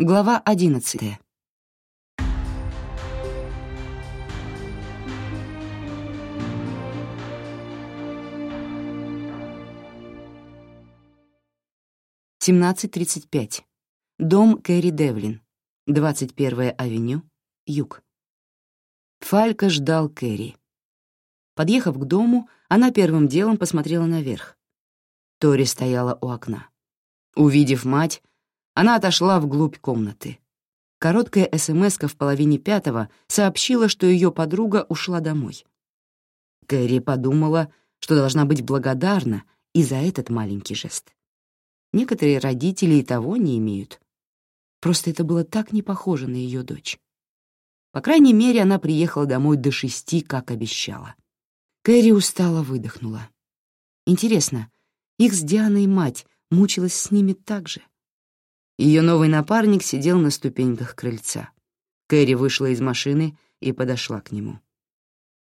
Глава одиннадцатая. Семнадцать тридцать пять. Дом Кэрри Девлин. Двадцать первая авеню. Юг. Фалька ждал Кэрри. Подъехав к дому, она первым делом посмотрела наверх. Тори стояла у окна. Увидев мать, она отошла вглубь комнаты. Короткая смс в половине пятого сообщила, что ее подруга ушла домой. Кэрри подумала, что должна быть благодарна и за этот маленький жест. Некоторые родители и того не имеют. Просто это было так не похоже на ее дочь. По крайней мере, она приехала домой до шести, как обещала. Кэрри устало выдохнула. Интересно, их с Дианой мать мучилась с ними так же? Ее новый напарник сидел на ступеньках крыльца. Кэрри вышла из машины и подошла к нему.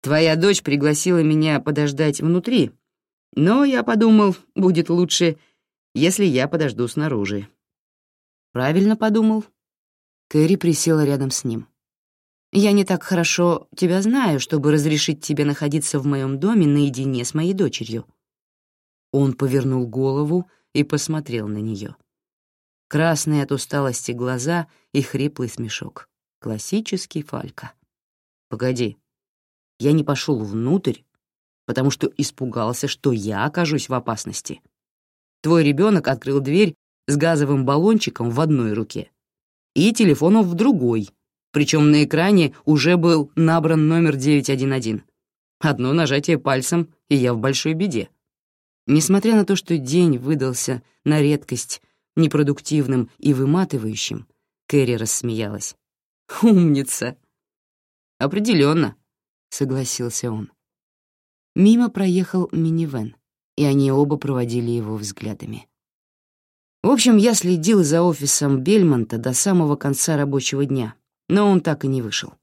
«Твоя дочь пригласила меня подождать внутри, но я подумал, будет лучше, если я подожду снаружи». «Правильно подумал». Кэрри присела рядом с ним. «Я не так хорошо тебя знаю, чтобы разрешить тебе находиться в моем доме наедине с моей дочерью». Он повернул голову и посмотрел на нее красные от усталости глаза и хриплый смешок. Классический Фалька. «Погоди, я не пошел внутрь, потому что испугался, что я окажусь в опасности. Твой ребенок открыл дверь с газовым баллончиком в одной руке и телефоном в другой, причем на экране уже был набран номер 911. Одно нажатие пальцем, и я в большой беде. Несмотря на то, что день выдался на редкость непродуктивным и выматывающим, Кэрри рассмеялась. «Умница!» «Определенно», — согласился он. Мимо проехал минивэн, и они оба проводили его взглядами. В общем, я следил за офисом Бельмонта до самого конца рабочего дня, но он так и не вышел.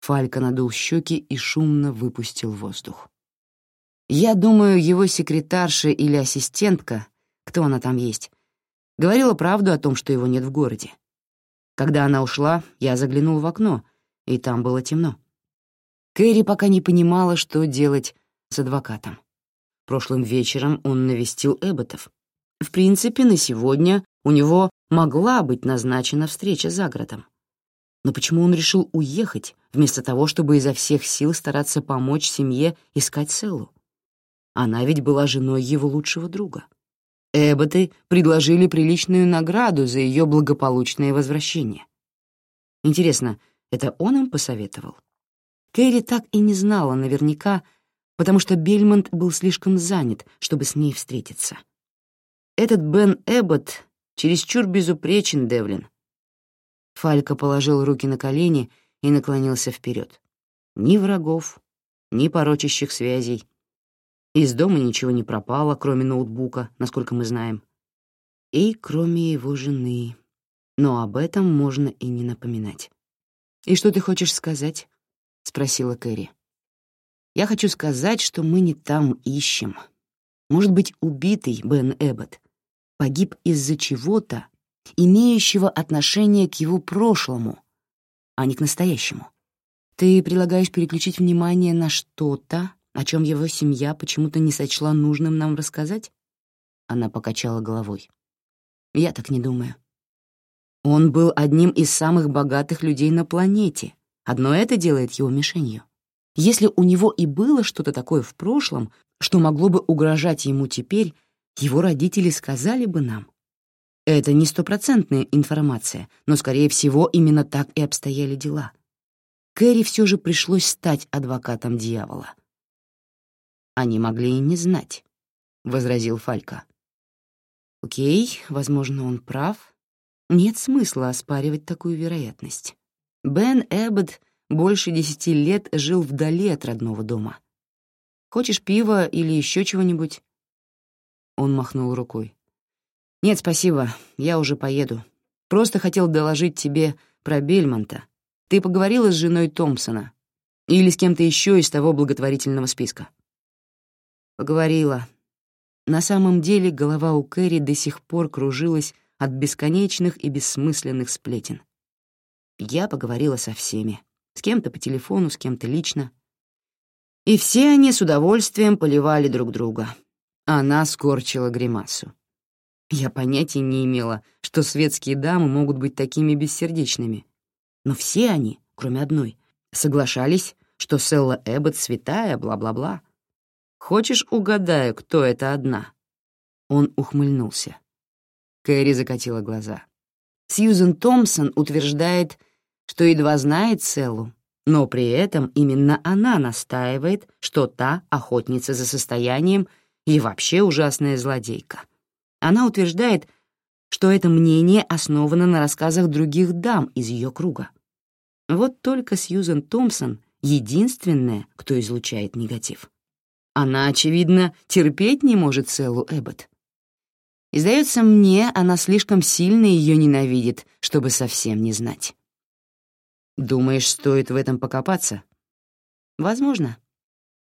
Фалька надул щеки и шумно выпустил воздух. Я думаю, его секретарша или ассистентка, кто она там есть, Говорила правду о том, что его нет в городе. Когда она ушла, я заглянул в окно, и там было темно. Кэрри пока не понимала, что делать с адвокатом. Прошлым вечером он навестил Эбботов. В принципе, на сегодня у него могла быть назначена встреча за городом. Но почему он решил уехать, вместо того, чтобы изо всех сил стараться помочь семье искать Селлу? Она ведь была женой его лучшего друга. Эбботы предложили приличную награду за ее благополучное возвращение. Интересно, это он им посоветовал? Кэрри так и не знала наверняка, потому что Бельмонт был слишком занят, чтобы с ней встретиться. Этот Бен Эббот чересчур безупречен, Девлин. Фалька положил руки на колени и наклонился вперед. Ни врагов, ни порочащих связей, из дома ничего не пропало, кроме ноутбука, насколько мы знаем. И кроме его жены. Но об этом можно и не напоминать. «И что ты хочешь сказать?» — спросила Кэрри. «Я хочу сказать, что мы не там ищем. Может быть, убитый Бен Эббот погиб из-за чего-то, имеющего отношение к его прошлому, а не к настоящему. Ты предлагаешь переключить внимание на что-то, о чем его семья почему-то не сочла нужным нам рассказать? Она покачала головой. Я так не думаю. Он был одним из самых богатых людей на планете. Одно это делает его мишенью. Если у него и было что-то такое в прошлом, что могло бы угрожать ему теперь, его родители сказали бы нам. Это не стопроцентная информация, но, скорее всего, именно так и обстояли дела. Кэрри все же пришлось стать адвокатом дьявола — они могли и не знать, — возразил Фалька. Окей, возможно, он прав. Нет смысла оспаривать такую вероятность. Бен Эббот больше десяти лет жил вдали от родного дома. Хочешь пива или еще чего-нибудь? Он махнул рукой. «Нет, спасибо, я уже поеду. Просто хотел доложить тебе про Бельмонта. Ты поговорила с женой Томпсона? Или с кем-то еще из того благотворительного списка?» Поговорила. На самом деле голова у Кэрри до сих пор кружилась от бесконечных и бессмысленных сплетен. Я поговорила со всеми, с кем-то по телефону, с кем-то лично. И все они с удовольствием поливали друг друга. Она скорчила гримасу. Я понятия не имела, что светские дамы могут быть такими бессердечными. Но все они, кроме одной, соглашались, что Селла Эббот святая, бла-бла-бла. Хочешь, угадаю, кто это одна?» Он ухмыльнулся. Кэрри закатила глаза. Сьюзен Томпсон утверждает, что едва знает Селлу, но при этом именно она настаивает, что та охотница за состоянием и вообще ужасная злодейка. Она утверждает, что это мнение основано на рассказах других дам из ее круга. Вот только Сьюзен Томпсон — единственная, кто излучает негатив. Она, очевидно, терпеть не может Селлу Эббот. И, сдается мне, она слишком сильно ее ненавидит, чтобы совсем не знать. Думаешь, стоит в этом покопаться? Возможно.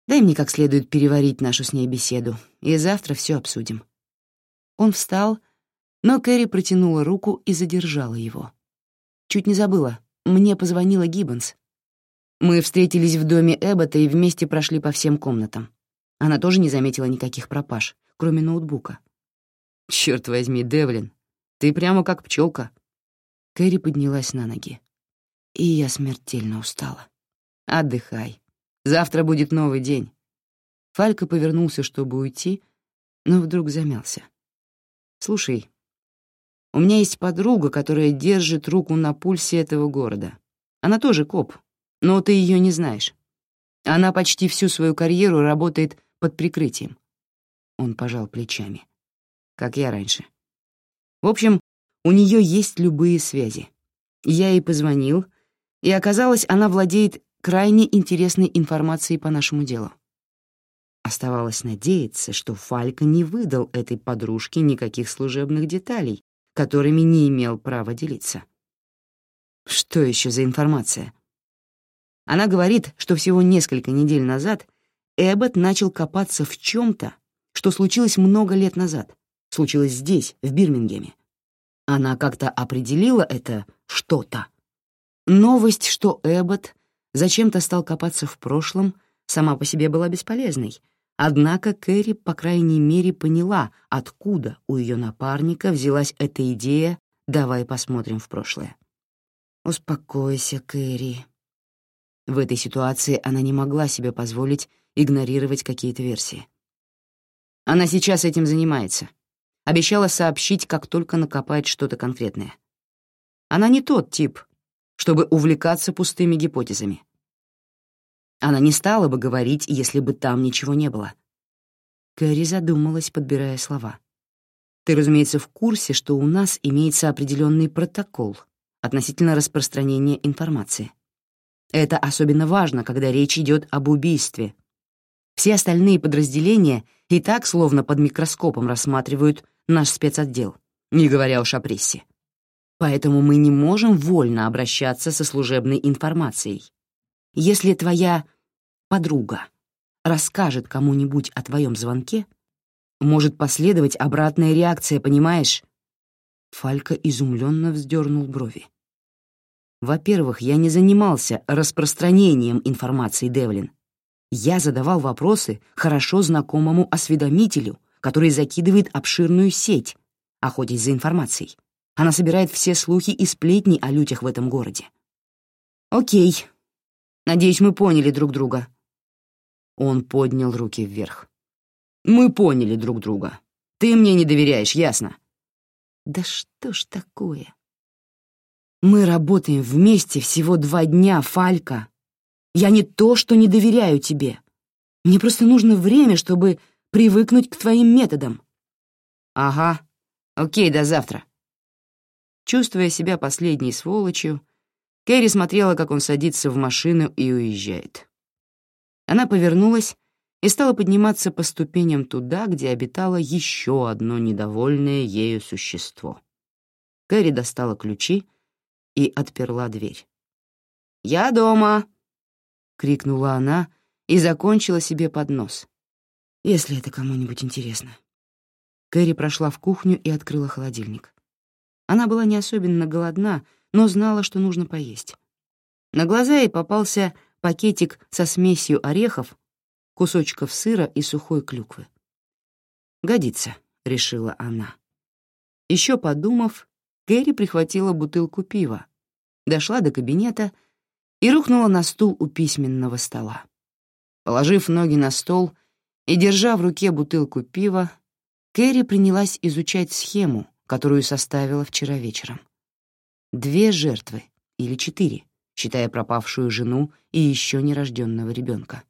Дай мне как следует переварить нашу с ней беседу, и завтра все обсудим. Он встал, но Кэрри протянула руку и задержала его. Чуть не забыла, мне позвонила Гиббонс. Мы встретились в доме Эббота и вместе прошли по всем комнатам. Она тоже не заметила никаких пропаж, кроме ноутбука. Черт возьми, Девлин, ты прямо как пчелка. Кэрри поднялась на ноги. И я смертельно устала. Отдыхай. Завтра будет новый день. Фалька повернулся, чтобы уйти, но вдруг замялся. «Слушай, у меня есть подруга, которая держит руку на пульсе этого города. Она тоже коп, но ты ее не знаешь. Она почти всю свою карьеру работает под прикрытием». Он пожал плечами. Как я раньше. В общем, у нее есть любые связи. Я ей позвонил, и оказалось, она владеет крайне интересной информацией по нашему делу. Оставалось надеяться, что Фалька не выдал этой подружке никаких служебных деталей, которыми не имел права делиться. Что еще за информация? Она говорит, что всего несколько недель назад Эббот начал копаться в чем-то, что случилось много лет назад, случилось здесь, в Бирмингеме. Она как-то определила это что-то. Новость, что Эббот зачем-то стал копаться в прошлом, сама по себе была бесполезной — Однако Кэрри, по крайней мере, поняла, откуда у ее напарника взялась эта идея «давай посмотрим в прошлое». «Успокойся, Кэрри». В этой ситуации она не могла себе позволить игнорировать какие-то версии. Она сейчас этим занимается. Обещала сообщить, как только накопает что-то конкретное. Она не тот тип, чтобы увлекаться пустыми гипотезами. Она не стала бы говорить, если бы там ничего не было. Кэрри задумалась, подбирая слова. «Ты, разумеется, в курсе, что у нас имеется определенный протокол относительно распространения информации. Это особенно важно, когда речь идет об убийстве. Все остальные подразделения и так словно под микроскопом рассматривают наш спецотдел, не говоря уж о прессе. Поэтому мы не можем вольно обращаться со служебной информацией. Если твоя подруга расскажет кому-нибудь о твоем звонке, может последовать обратная реакция, понимаешь?» Фалька изумленно вздернул брови. «Во-первых, я не занимался распространением информации, Девлин. Я задавал вопросы хорошо знакомому осведомителю, который закидывает обширную сеть, охотясь за информацией. Она собирает все слухи и сплетни о людях в этом городе. Окей. Надеюсь, мы поняли друг друга. Он поднял руки вверх. «Мы поняли друг друга. Ты мне не доверяешь, ясно?» «Да что ж такое?» «Мы работаем вместе всего два дня, Фалька. Я не то, что не доверяю тебе. Мне просто нужно время, чтобы привыкнуть к твоим методам». «Ага. Окей, до завтра». Чувствуя себя последней сволочью, Кэрри смотрела, как он садится в машину и уезжает. Она повернулась и стала подниматься по ступеням туда, где обитало еще одно недовольное ею существо. Кэрри достала ключи и отперла дверь. «Я дома!» — крикнула она и закончила себе под нос. «Если это кому-нибудь интересно». Кэрри прошла в кухню и открыла холодильник. Она была не особенно голодна, но знала, что нужно поесть. На глаза ей попался пакетик со смесью орехов, кусочков сыра и сухой клюквы. «Годится», — решила она. Еще подумав, Кэрри прихватила бутылку пива, дошла до кабинета и рухнула на стул у письменного стола. Положив ноги на стол и держа в руке бутылку пива, Кэрри принялась изучать схему, которую составила вчера вечером. Две жертвы, или четыре, считая пропавшую жену и еще нерожденного ребенка.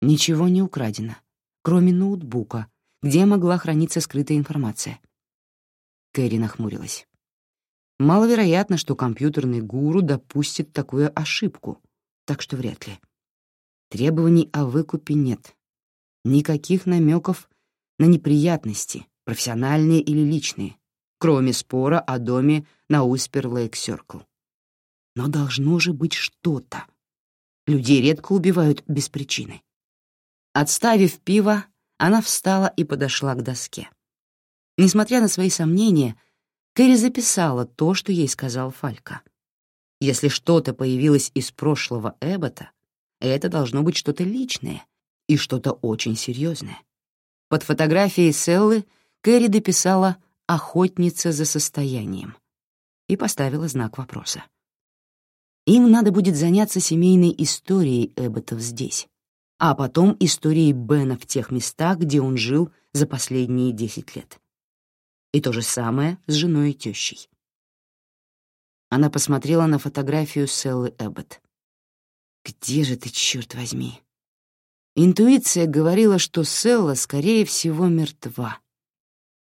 Ничего не украдено, кроме ноутбука, где могла храниться скрытая информация. Кэрри нахмурилась. Маловероятно, что компьютерный гуру допустит такую ошибку, так что вряд ли. Требований о выкупе нет. Никаких намеков на неприятности, профессиональные или личные, кроме спора о доме на Успер-Лейк-Сёркл. Но должно же быть что-то. Людей редко убивают без причины. Отставив пиво, она встала и подошла к доске. Несмотря на свои сомнения, Кэрри записала то, что ей сказал Фалька. Если что-то появилось из прошлого Эббота, это должно быть что-то личное и что-то очень серьезное. Под фотографией Селлы Кэрри дописала «охотница за состоянием» и поставила знак вопроса. Им надо будет заняться семейной историей Эбботов здесь, а потом историей Бена в тех местах, где он жил за последние десять лет. И то же самое с женой и тещей. Она посмотрела на фотографию Селлы Эббот. «Где же ты, черт возьми?» Интуиция говорила, что Селла, скорее всего, мертва.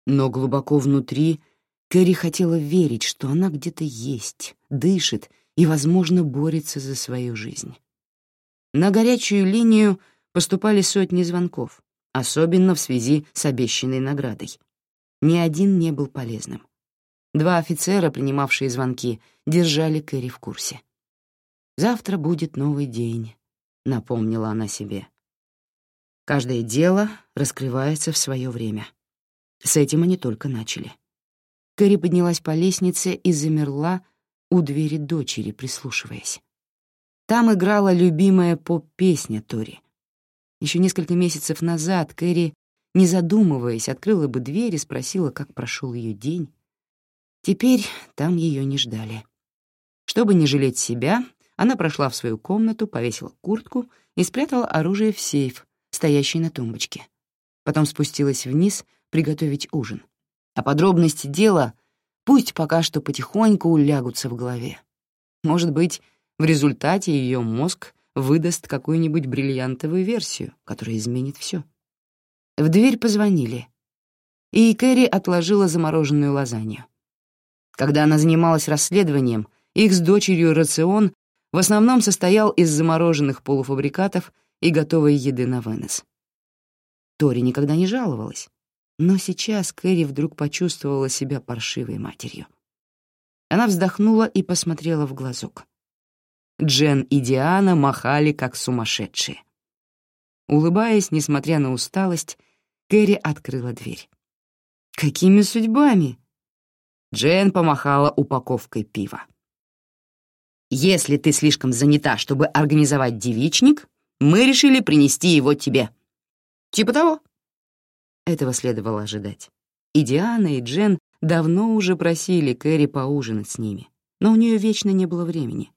Но глубоко внутри Кэрри хотела верить, что она где-то есть, дышит и, возможно, борется за свою жизнь. На горячую линию поступали сотни звонков, особенно в связи с обещанной наградой. Ни один не был полезным. Два офицера, принимавшие звонки, держали Кэрри в курсе. «Завтра будет новый день», — напомнила она себе. Каждое дело раскрывается в свое время. С этим они только начали. Кэрри поднялась по лестнице и замерла у двери дочери, прислушиваясь. Там играла любимая поп-песня Тори. Еще несколько месяцев назад Кэрри не задумываясь, открыла бы дверь и спросила, как прошел ее день. Теперь там ее не ждали. Чтобы не жалеть себя, она прошла в свою комнату, повесила куртку и спрятала оружие в сейф, стоящий на тумбочке. Потом спустилась вниз приготовить ужин. А подробности дела пусть пока что потихоньку улягутся в голове. Может быть, в результате ее мозг выдаст какую-нибудь бриллиантовую версию, которая изменит все. В дверь позвонили, и Кэрри отложила замороженную лазанью. Когда она занималась расследованием, их с дочерью рацион в основном состоял из замороженных полуфабрикатов и готовой еды на вынос. Тори никогда не жаловалась, но сейчас Кэрри вдруг почувствовала себя паршивой матерью. Она вздохнула и посмотрела в глазок. Джен и Диана махали, как сумасшедшие. Улыбаясь, несмотря на усталость, Кэрри открыла дверь. «Какими судьбами?» Джен помахала упаковкой пива. «Если ты слишком занята, чтобы организовать девичник, мы решили принести его тебе. Типа того». Этого следовало ожидать. И Диана, и Джен давно уже просили Кэрри поужинать с ними, но у нее вечно не было времени.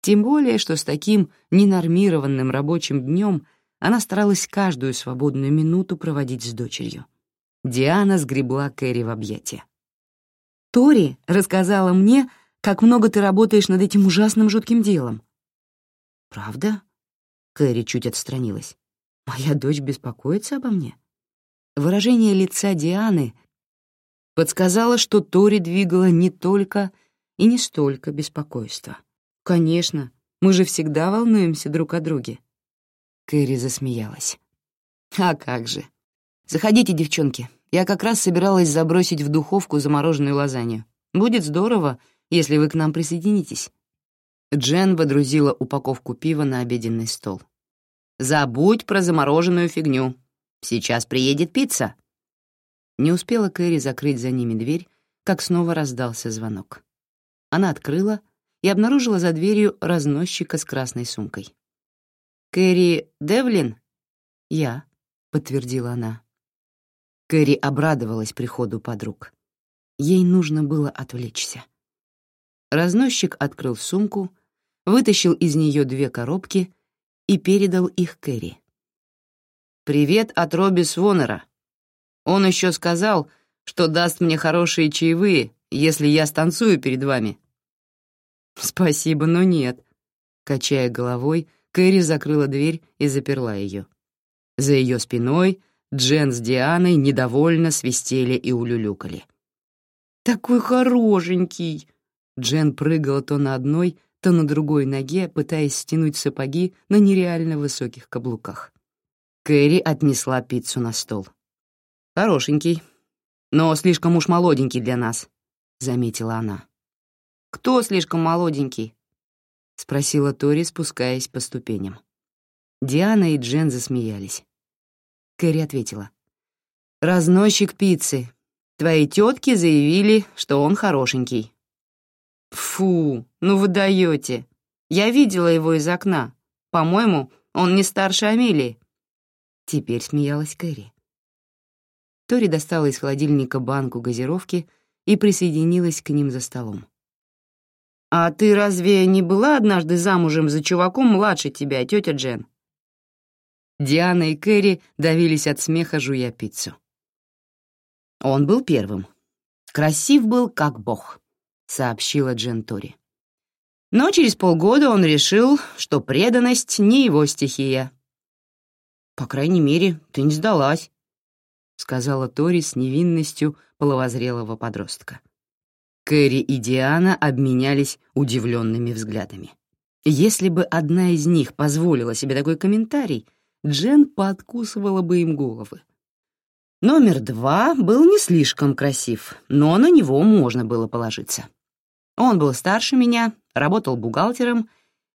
Тем более, что с таким ненормированным рабочим днем она старалась каждую свободную минуту проводить с дочерью. Диана сгребла Кэрри в объятия. «Тори рассказала мне, как много ты работаешь над этим ужасным жутким делом». «Правда?» Кэрри чуть отстранилась. «Моя дочь беспокоится обо мне?» Выражение лица Дианы подсказало, что Тори двигала не только и не столько беспокойства. «Конечно, мы же всегда волнуемся друг о друге», Кэрри засмеялась. «А как же. Заходите, девчонки. Я как раз собиралась забросить в духовку замороженную лазанью. Будет здорово, если вы к нам присоединитесь». Джен водрузила упаковку пива на обеденный стол. «Забудь про замороженную фигню. Сейчас приедет пицца». Не успела Кэрри закрыть за ними дверь, как снова раздался звонок. Она открыла и обнаружила за дверью разносчика с красной сумкой. «Кэрри Девлин?» «Я», — подтвердила она. Кэрри обрадовалась приходу подруг. Ей нужно было отвлечься. Разносчик открыл сумку, вытащил из нее две коробки и передал их Кэрри. «Привет от Робби Свонера. Он еще сказал, что даст мне хорошие чаевые, если я станцую перед вами». «Спасибо, но нет», — качая головой, Кэрри закрыла дверь и заперла ее. За ее спиной Джен с Дианой недовольно свистели и улюлюкали. «Такой хорошенький!» Джен прыгала то на одной, то на другой ноге, пытаясь стянуть сапоги на нереально высоких каблуках. Кэрри отнесла пиццу на стол. «Хорошенький, но слишком уж молоденький для нас», — заметила она. «Кто слишком молоденький?» — спросила Тори, спускаясь по ступеням. Диана и Джен засмеялись. Кэрри ответила. «Разносчик пиццы. Твои тетки заявили, что он хорошенький». «Фу, ну вы даете. Я видела его из окна. По-моему, он не старше Амелии». Теперь смеялась Кэрри. Тори достала из холодильника банку газировки и присоединилась к ним за столом. «А ты разве не была однажды замужем за чуваком младше тебя, тетя Джен?» Диана и Кэрри давились от смеха, жуя пиццу. Он был первым. Красив был, как бог, сообщила Джен Тори. Но через полгода он решил, что преданность не его стихия. «По крайней мере, ты не сдалась», — сказала Тори с невинностью половозрелого подростка. Кэрри и Диана обменялись удивленными взглядами. Если бы одна из них позволила себе такой комментарий, Джен подкусывала бы им головы. Номер два был не слишком красив, но на него можно было положиться. Он был старше меня, работал бухгалтером,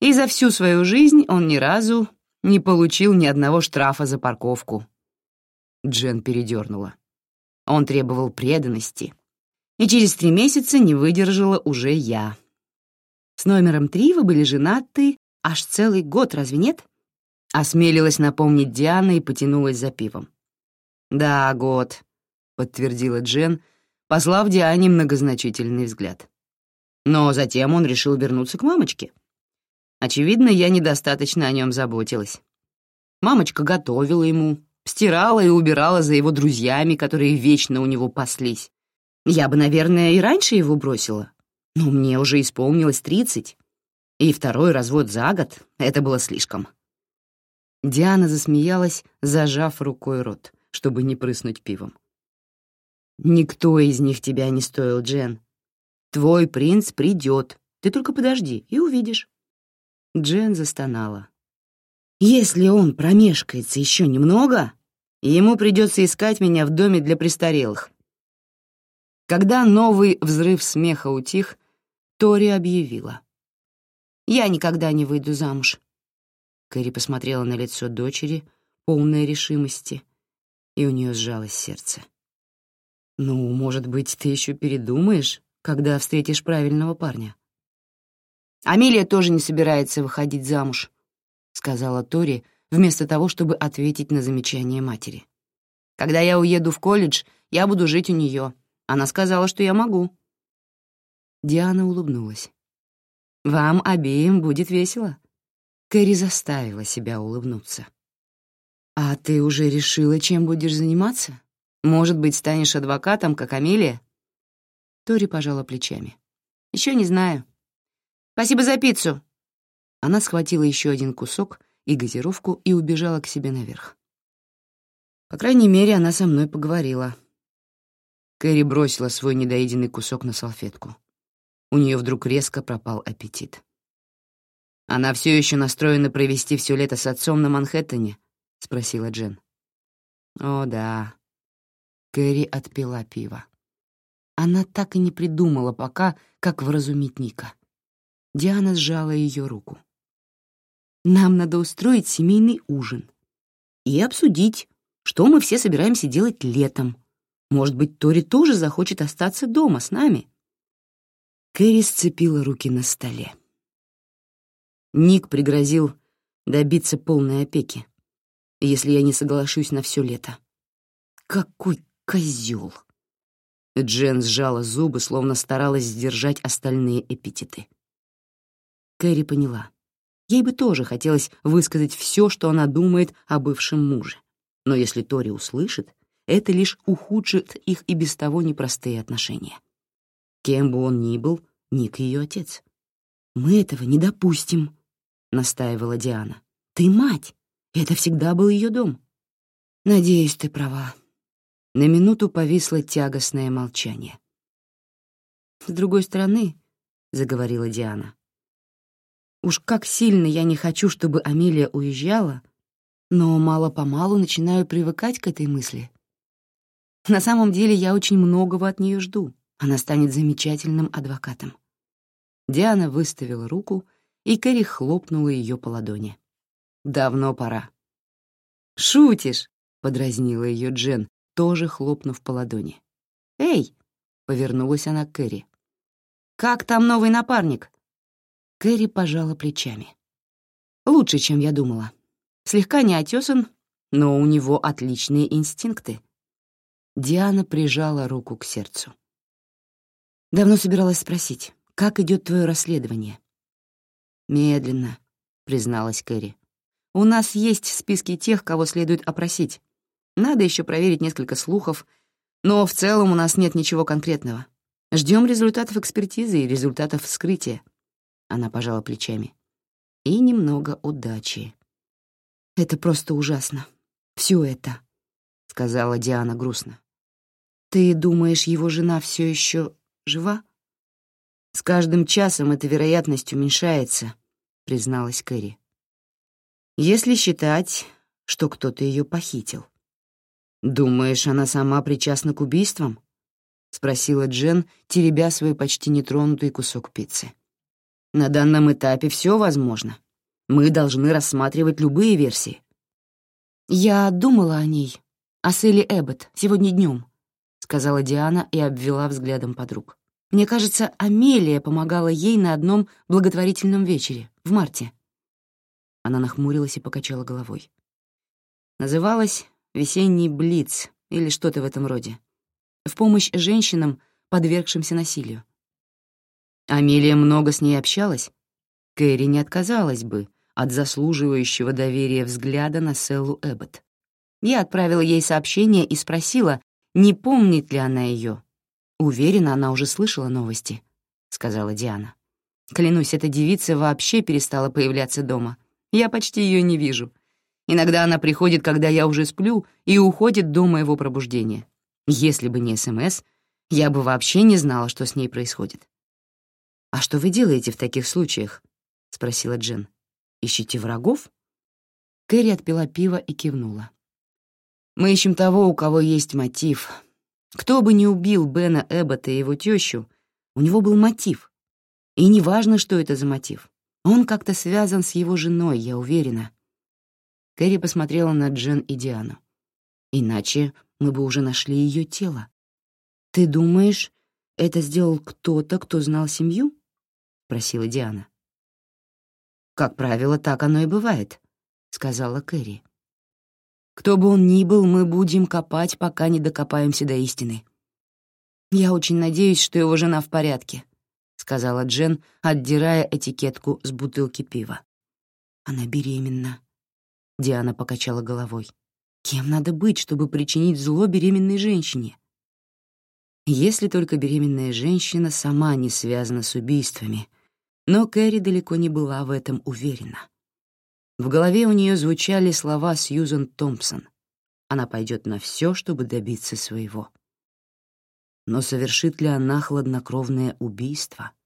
и за всю свою жизнь он ни разу не получил ни одного штрафа за парковку. Джен передернула. Он требовал преданности, и через три месяца не выдержала уже я. С номером три вы были женаты аж целый год, разве нет? Осмелилась напомнить Диана и потянулась за пивом. «Да, год», — подтвердила Джен, послав Диане многозначительный взгляд. Но затем он решил вернуться к мамочке. Очевидно, я недостаточно о нем заботилась. Мамочка готовила ему, стирала и убирала за его друзьями, которые вечно у него паслись. Я бы, наверное, и раньше его бросила, но мне уже исполнилось тридцать, и второй развод за год — это было слишком. Диана засмеялась, зажав рукой рот, чтобы не прыснуть пивом. «Никто из них тебя не стоил, Джен. Твой принц придет, ты только подожди и увидишь». Джен застонала. «Если он промешкается еще немного, ему придется искать меня в доме для престарелых. Когда новый взрыв смеха утих, Тори объявила. «Я никогда не выйду замуж». Кэрри посмотрела на лицо дочери, полное решимости, и у нее сжалось сердце. «Ну, может быть, ты еще передумаешь, когда встретишь правильного парня?» «Амелия тоже не собирается выходить замуж», — сказала Тори, вместо того, чтобы ответить на замечание матери. «Когда я уеду в колледж, я буду жить у нее. Она сказала, что я могу». Диана улыбнулась. «Вам обеим будет весело». Кэрри заставила себя улыбнуться. «А ты уже решила, чем будешь заниматься? Может быть, станешь адвокатом, как Амелия?» Тори пожала плечами. Еще не знаю. Спасибо за пиццу». Она схватила еще один кусок и газировку и убежала к себе наверх. По крайней мере, она со мной поговорила. Кэрри бросила свой недоеденный кусок на салфетку. У нее вдруг резко пропал аппетит. «Она все еще настроена провести все лето с отцом на Манхэттене?» — спросила Джен. «О, да». Кэрри отпила пиво. Она так и не придумала пока, как вразумить Ника. Диана сжала ее руку. «Нам надо устроить семейный ужин и обсудить, что мы все собираемся делать летом», Может быть, Тори тоже захочет остаться дома с нами?» Кэрри сцепила руки на столе. Ник пригрозил добиться полной опеки, если я не соглашусь на все лето. Какой козел! Джен сжала зубы, словно старалась сдержать остальные эпитеты. Кэрри поняла. Ей бы тоже хотелось высказать все, что она думает о бывшем муже. Но если Тори услышит, это лишь ухудшит их и без того непростые отношения. Кем бы он ни был, Ник ее отец. «Мы этого не допустим», — настаивала Диана. «Ты мать. Это всегда был ее дом». «Надеюсь, ты права». На минуту повисло тягостное молчание. «С другой стороны», — заговорила Диана, «уж как сильно я не хочу, чтобы Амелия уезжала, но мало-помалу начинаю привыкать к этой мысли. На самом деле я очень многого от нее жду. Она станет замечательным адвокатом». Диана выставила руку, и Кэрри хлопнула ее по ладони. «Давно пора». «Шутишь?» — подразнила ее Джен, тоже хлопнув по ладони. «Эй!» — повернулась она к Кэрри. «Как там новый напарник?» Кэрри пожала плечами. «Лучше, чем я думала. Слегка неотесан, но у него отличные инстинкты». Диана прижала руку к сердцу. Давно собиралась спросить, как идет твое расследование? Медленно, призналась Кэрри. У нас есть списки тех, кого следует опросить. Надо еще проверить несколько слухов, но в целом у нас нет ничего конкретного. Ждем результатов экспертизы и результатов вскрытия. Она пожала плечами. И немного удачи. Это просто ужасно. Все это, сказала Диана грустно. Ты думаешь, его жена все еще жива?» «С каждым часом эта вероятность уменьшается», — призналась Кэрри. «Если считать, что кто-то ее похитил». «Думаешь, она сама причастна к убийствам?» — спросила Джен, теребя свой почти нетронутый кусок пиццы. «На данном этапе все возможно. Мы должны рассматривать любые версии». «Я думала о ней, о Селли Эббот, сегодня днем сказала Диана и обвела взглядом подруг. «Мне кажется, Амелия помогала ей на одном благотворительном вечере, в марте». Она нахмурилась и покачала головой. Называлась «Весенний блиц» или что-то в этом роде. В помощь женщинам, подвергшимся насилию. Амелия много с ней общалась. Кэрри не отказалась бы от заслуживающего доверия взгляда на Селлу Эббот. Я отправила ей сообщение и спросила, не помнит ли она ее? Уверена, она уже слышала новости, сказала Диана. Клянусь, эта девица вообще перестала появляться дома. Я почти ее не вижу. Иногда она приходит, когда я уже сплю, и уходит до моего пробуждения. Если бы не СМС, я бы вообще не знала, что с ней происходит. «А что вы делаете в таких случаях?» — спросила Джен. «Ищите врагов?» Кэрри отпила пиво и кивнула. Мы ищем того, у кого есть мотив. Кто бы ни убил Бена Эббота и его тещу, у него был мотив. И неважно, что это за мотив. Он как-то связан с его женой, я уверена. Кэрри посмотрела на Джен и Диану. Иначе мы бы уже нашли ее тело. Ты думаешь, это сделал кто-то, кто знал семью? Просила Диана. Как правило, так оно и бывает, сказала Кэрри. Кто бы он ни был, мы будем копать, пока не докопаемся до истины. Я очень надеюсь, что его жена в порядке, сказала Джен, отдирая этикетку с бутылки пива. Она беременна. Диана покачала головой. Кем надо быть, чтобы причинить зло беременной женщине? Если только беременная женщина сама не связана с убийствами. Но Кэрри далеко не была в этом уверена. В голове у нее звучали слова Сьюзен Томпсон. Она пойдет на все, чтобы добиться своего. Но совершит ли она хладнокровное убийство —